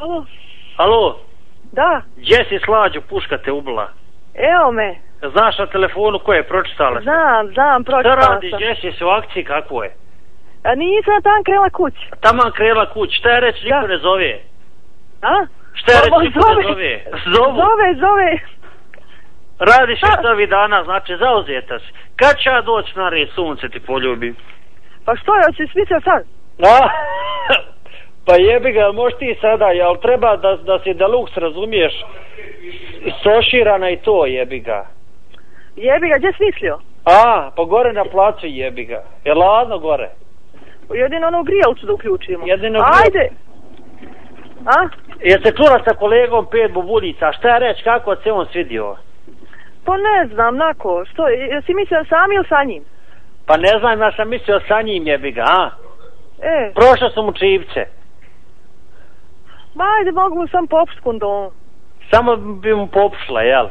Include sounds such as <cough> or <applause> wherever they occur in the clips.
Alo, Alo, da, gdje si slađu, puška te ubila? evo me. Znaš na telefonu ko je pročitala? Znam, znam, Šta pročitala radiš, sam. gdje si se u akciji, kako je? A nisam ja tam krela kući. Taman krela kuć, šta je reći, niko ne zove? A? Šta je reći, niko ne zove? Zovu. Zove, zove. Radiš Šta? što ovih dana, znači zauzeta si. Kad će ja doći na red, sunce ti poljubi? Pa što je, hoćeš mislio sad? A? <laughs> pa jebi ga, možeš ti sada, jel treba da, da si deluxe, razumiješ? Soširana i to, jebi ga. Jebi ga, gdje si mislio? A, pa gore na placu jebi ga. Je ladno gore? Jedino onu grijelcu da uključimo. Jedino. Ajde. A? Jeste čula sa kolegom pet bubulica, šta je reći, kako se on svidio? Pa ne znam, nako. Što, jesi mislio sam ili sa njim? Pa ne znam, ja sam mislio sa njim jebi ga, a? E, Prošao sam u čivce. Ma ajde, mogu mu sam popust kondomu. Samo bi mu popušla, jel?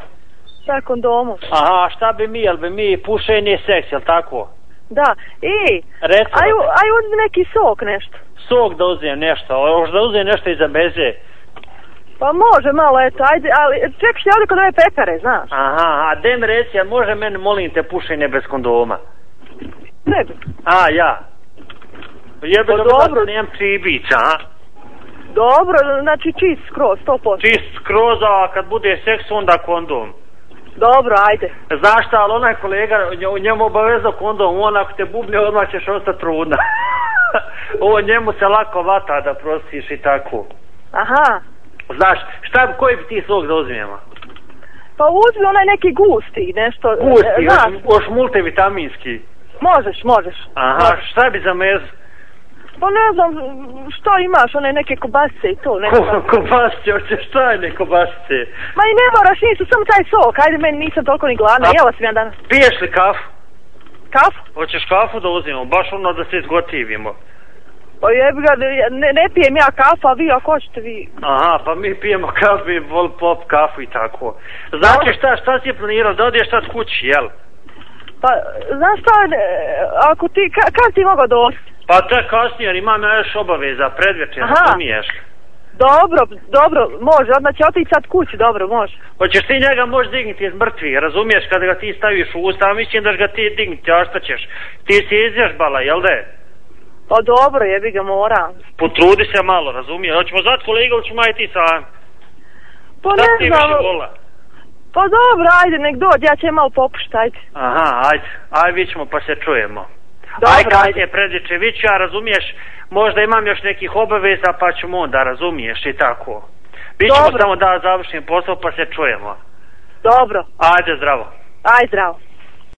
Sa kondomu. Aha, šta bi mi, jel bi mi pušenje i seks, jel tako? Da. I, Recimo, aj, aj uzmi neki sok nešto. sok da uzem nešto, još da uzem nešto iza beze. Pa može malo, eto, ajde, ali čekaš ti ovdje kod ove pekare, znaš? Aha, a de mi reci, jel može meni, molim te, pušenje bez kondoma? Tebi. A, ja. Jebe Pa ga dobro. da nemam čibica, a? Dobro, znači čist skroz, 100%. Čist skroz, a kad bude seks, onda kondom. Dobro, ajde. Znaš šta, ali onaj kolega, nje- njemu obavezao kondom, on ako te bubne, odmah ćeš ostati trudna. <laughs> Ovo njemu se lako vata da prostiš i tako. Aha. Znaš, šta, koji bi ti sok da uzmijemo? Pa uzmi onaj neki gusti, nešto. Gusti, e, još, Znaš, još multivitaminski. možeš, možeš. Aha, Možeš. šta bi za mezu? Pa ne znam, što imaš, one neke kobasice i to, neko. Ko, kobasice, hoćeš šta je ne kobasice? Ma i ne moraš nisu, samo taj sok, ajde, meni nisam toliko ni gladna, A- jela sam ja danas. Piješ li kafu? Kafu? Hoćeš kafu da uzmemo, baš ono da se izgotivimo. Pa jebi ga, ne, ne pijem ja kafu, a vi ako hoćete vi. Aha, pa mi pijemo kafu i vol pop kafu i tako. Znači šta, šta si planirao, da odeš sad kući, jel? Pa, znaš šta, ako ti, ka, kad ti mogao doći? Pa to je kasnije, jer imam ja još obaveza, predvečer, Aha. razumiješ? Dobro, dobro, može, odmah će otići sad kući, dobro, može. Hoćeš ti njega možeš dignuti iz mrtvi, razumiješ, kada ga ti staviš u usta, mislim da ga ti dignuti, a šta ćeš? Ti si izvježbala, jel da je? Pa dobro, jebi ga, moram. Potrudi se malo, razumiješ? Hoćemo zvat kolega ili ćemo aj ti sam? Pa Šta ti ne više znam, pa dobro, ajde, nek dođe, ja ću malo popušt, ajde. Aha, ajde, aj vi ćemo pa se čujemo. Dobro, aj kasnije ajde. predviče, vi ću ja razumiješ, možda imam još nekih obaveza pa ćemo onda, razumiješ i tako. Vi ćemo Dobro. samo da završim posao pa se čujemo. Dobro, Ajde, zdravo. aj zdravo.